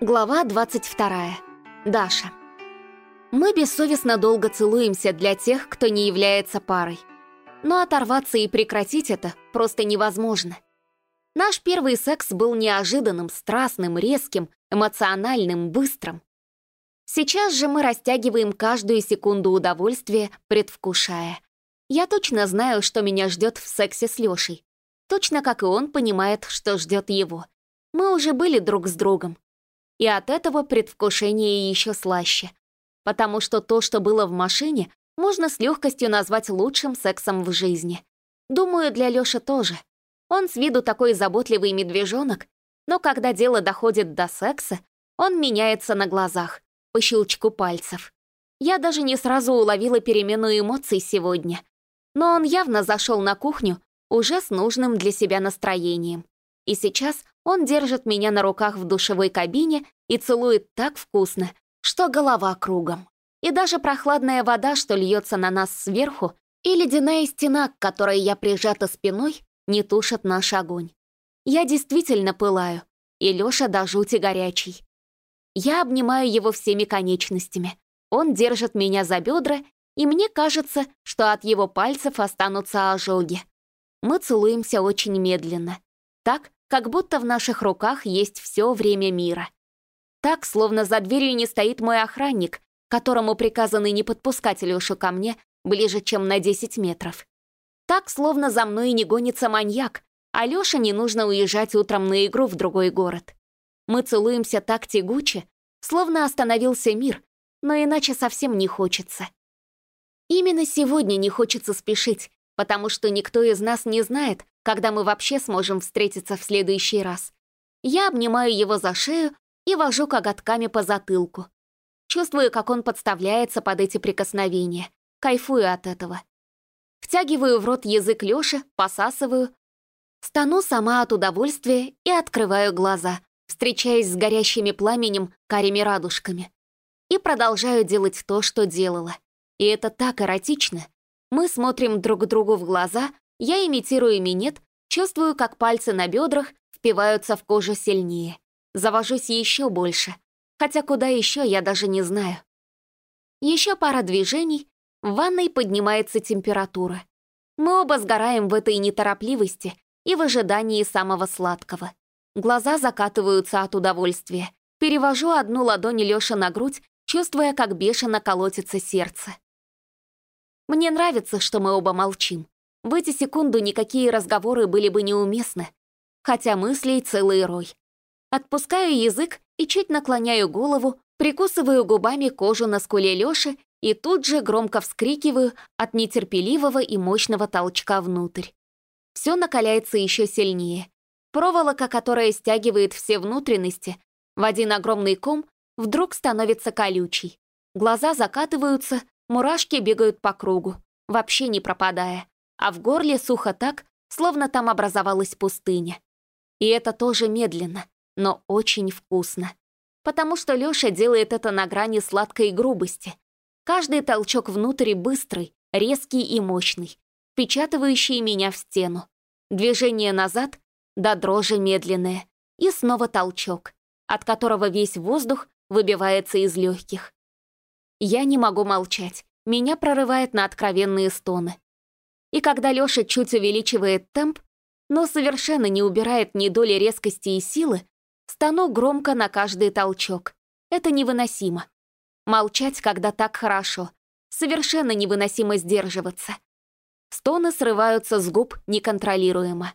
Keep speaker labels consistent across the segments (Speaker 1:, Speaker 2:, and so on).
Speaker 1: Глава 22. Даша. Мы бессовестно долго целуемся для тех, кто не является парой. Но оторваться и прекратить это просто невозможно. Наш первый секс был неожиданным, страстным, резким, эмоциональным, быстрым. Сейчас же мы растягиваем каждую секунду удовольствия, предвкушая. Я точно знаю, что меня ждет в сексе с Лешей. Точно как и он понимает, что ждет его. Мы уже были друг с другом. И от этого предвкушение еще слаще. Потому что то, что было в машине, можно с легкостью назвать лучшим сексом в жизни. Думаю, для Лёши тоже. Он с виду такой заботливый медвежонок, но когда дело доходит до секса, он меняется на глазах, по щелчку пальцев. Я даже не сразу уловила перемену эмоций сегодня. Но он явно зашел на кухню уже с нужным для себя настроением. И сейчас он держит меня на руках в душевой кабине и целует так вкусно, что голова кругом. И даже прохладная вода, что льется на нас сверху, и ледяная стена, к которой я прижата спиной, не тушат наш огонь. Я действительно пылаю, и Лёша до жути горячий. Я обнимаю его всеми конечностями. Он держит меня за бедра, и мне кажется, что от его пальцев останутся ожоги. Мы целуемся очень медленно. Так, как будто в наших руках есть все время мира. Так, словно за дверью не стоит мой охранник, которому приказано не подпускать Лешу ко мне ближе, чем на 10 метров. Так, словно за мной не гонится маньяк, а Лёше не нужно уезжать утром на игру в другой город. Мы целуемся так тягуче, словно остановился мир, но иначе совсем не хочется. Именно сегодня не хочется спешить, потому что никто из нас не знает, когда мы вообще сможем встретиться в следующий раз. Я обнимаю его за шею и вожу коготками по затылку. Чувствую, как он подставляется под эти прикосновения. Кайфую от этого. Втягиваю в рот язык Лёши, посасываю. Стану сама от удовольствия и открываю глаза, встречаясь с горящими пламенем карими радужками. И продолжаю делать то, что делала. И это так эротично. Мы смотрим друг другу в глаза, я имитирую минет, чувствую, как пальцы на бедрах впиваются в кожу сильнее. Завожусь еще больше, хотя куда еще я даже не знаю. Еще пара движений, в ванной поднимается температура. Мы оба сгораем в этой неторопливости и в ожидании самого сладкого. Глаза закатываются от удовольствия. Перевожу одну ладонь Лёши на грудь, чувствуя, как бешено колотится сердце. Мне нравится, что мы оба молчим. В эти секунды никакие разговоры были бы неуместны, хотя мыслей целый рой. Отпускаю язык и чуть наклоняю голову, прикусываю губами кожу на скуле Лёши и тут же громко вскрикиваю от нетерпеливого и мощного толчка внутрь. Все накаляется еще сильнее. Проволока, которая стягивает все внутренности, в один огромный ком вдруг становится колючей. Глаза закатываются, мурашки бегают по кругу, вообще не пропадая а в горле сухо так, словно там образовалась пустыня. И это тоже медленно, но очень вкусно. Потому что Лёша делает это на грани сладкой грубости. Каждый толчок внутрь быстрый, резкий и мощный, впечатывающий меня в стену. Движение назад, до дрожи медленное, и снова толчок, от которого весь воздух выбивается из легких. Я не могу молчать, меня прорывает на откровенные стоны. И когда Лёша чуть увеличивает темп, но совершенно не убирает ни доли резкости и силы, стану громко на каждый толчок. Это невыносимо. Молчать, когда так хорошо. Совершенно невыносимо сдерживаться. Стоны срываются с губ неконтролируемо.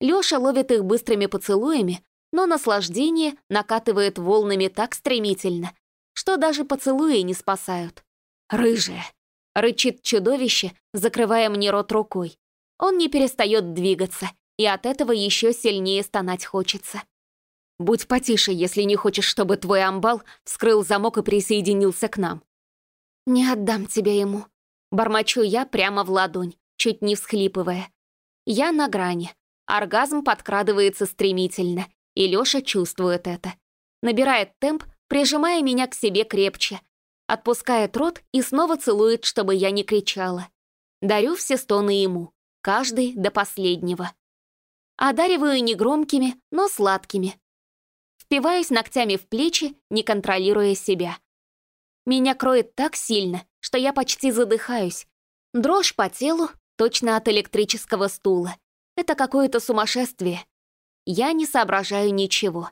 Speaker 1: Лёша ловит их быстрыми поцелуями, но наслаждение накатывает волнами так стремительно, что даже поцелуи не спасают. Рыжая. Рычит чудовище, закрывая мне рот рукой. Он не перестает двигаться, и от этого еще сильнее стонать хочется. «Будь потише, если не хочешь, чтобы твой амбал вскрыл замок и присоединился к нам». «Не отдам тебя ему», — бормочу я прямо в ладонь, чуть не всхлипывая. Я на грани. Оргазм подкрадывается стремительно, и Лёша чувствует это. Набирает темп, прижимая меня к себе крепче, Отпускает рот и снова целует, чтобы я не кричала. Дарю все стоны ему, каждый до последнего. Одариваю негромкими, но сладкими. Впиваюсь ногтями в плечи, не контролируя себя. Меня кроет так сильно, что я почти задыхаюсь. Дрожь по телу, точно от электрического стула. Это какое-то сумасшествие. Я не соображаю ничего.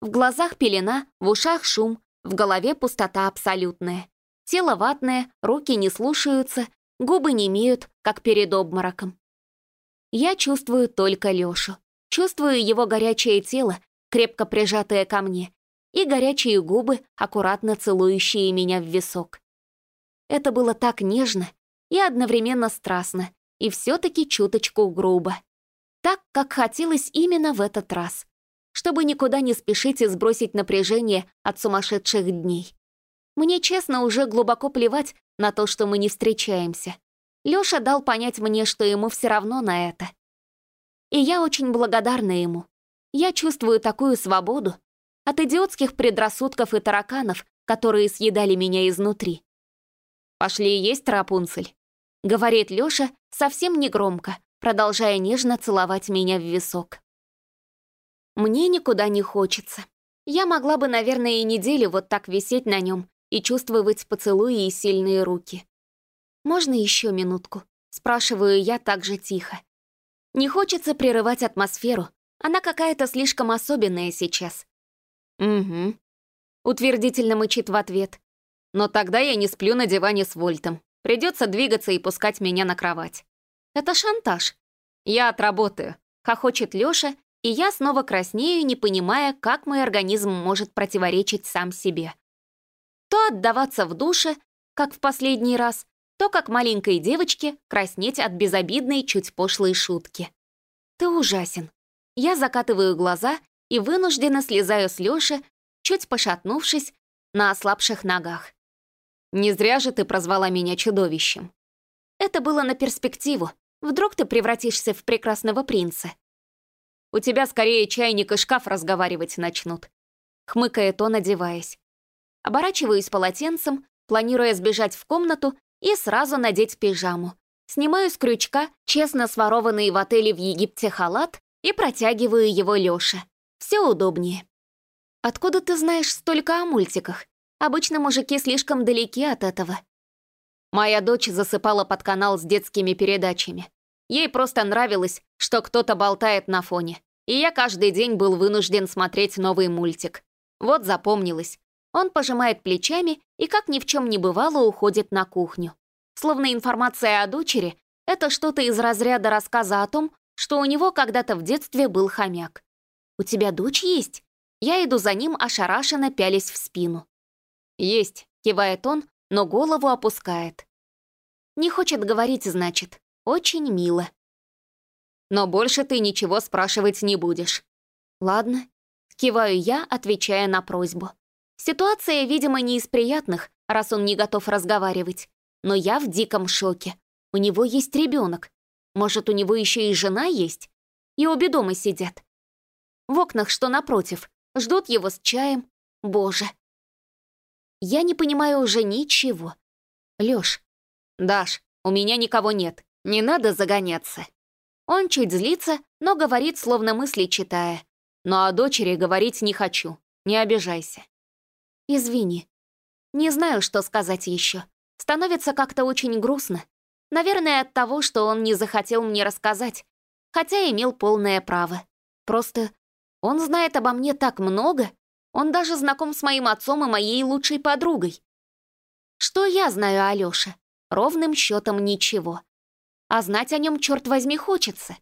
Speaker 1: В глазах пелена, в ушах шум, в голове пустота абсолютная. Тело ватное, руки не слушаются, губы не имеют, как перед обмороком. Я чувствую только Лёшу. Чувствую его горячее тело, крепко прижатое ко мне, и горячие губы, аккуратно целующие меня в висок. Это было так нежно и одновременно страстно, и все таки чуточку грубо. Так, как хотелось именно в этот раз. Чтобы никуда не спешить и сбросить напряжение от сумасшедших дней. Мне, честно, уже глубоко плевать на то, что мы не встречаемся. Лёша дал понять мне, что ему все равно на это. И я очень благодарна ему. Я чувствую такую свободу от идиотских предрассудков и тараканов, которые съедали меня изнутри. «Пошли есть, Рапунцель», — говорит Лёша совсем негромко, продолжая нежно целовать меня в висок. Мне никуда не хочется. Я могла бы, наверное, и неделю вот так висеть на нем и чувствовать поцелуи и сильные руки. «Можно еще минутку?» — спрашиваю я так же тихо. Не хочется прерывать атмосферу, она какая-то слишком особенная сейчас. «Угу», — утвердительно мычит в ответ. «Но тогда я не сплю на диване с Вольтом. Придется двигаться и пускать меня на кровать». «Это шантаж». «Я отработаю», — хохочет Лёша, и я снова краснею, не понимая, как мой организм может противоречить сам себе то отдаваться в душе, как в последний раз, то, как маленькой девочке, краснеть от безобидной, чуть пошлой шутки. Ты ужасен. Я закатываю глаза и вынужденно слезаю с Лёши, чуть пошатнувшись, на ослабших ногах. Не зря же ты прозвала меня чудовищем. Это было на перспективу. Вдруг ты превратишься в прекрасного принца. У тебя скорее чайник и шкаф разговаривать начнут. Хмыкает он, одеваясь. Оборачиваюсь полотенцем, планируя сбежать в комнату и сразу надеть пижаму. Снимаю с крючка честно сворованный в отеле в Египте халат и протягиваю его Лёше. Все удобнее. Откуда ты знаешь столько о мультиках? Обычно мужики слишком далеки от этого. Моя дочь засыпала под канал с детскими передачами. Ей просто нравилось, что кто-то болтает на фоне. И я каждый день был вынужден смотреть новый мультик. Вот запомнилось. Он пожимает плечами и, как ни в чем не бывало, уходит на кухню. Словно информация о дочери — это что-то из разряда рассказа о том, что у него когда-то в детстве был хомяк. «У тебя дочь есть?» Я иду за ним, ошарашенно пялись в спину. «Есть», — кивает он, но голову опускает. Не хочет говорить, значит. Очень мило. Но больше ты ничего спрашивать не будешь. Ладно. Киваю я, отвечая на просьбу. Ситуация, видимо, не из приятных, раз он не готов разговаривать. Но я в диком шоке. У него есть ребенок. Может, у него еще и жена есть? И обе дома сидят. В окнах, что напротив, ждут его с чаем. Боже. Я не понимаю уже ничего. Лёш. Даш, у меня никого нет. Не надо загоняться. Он чуть злится, но говорит, словно мысли читая. Но о дочери говорить не хочу. Не обижайся. «Извини. Не знаю, что сказать еще. Становится как-то очень грустно. Наверное, от того, что он не захотел мне рассказать, хотя имел полное право. Просто он знает обо мне так много, он даже знаком с моим отцом и моей лучшей подругой. Что я знаю о Алёше? Ровным счетом ничего. А знать о нем, черт возьми, хочется.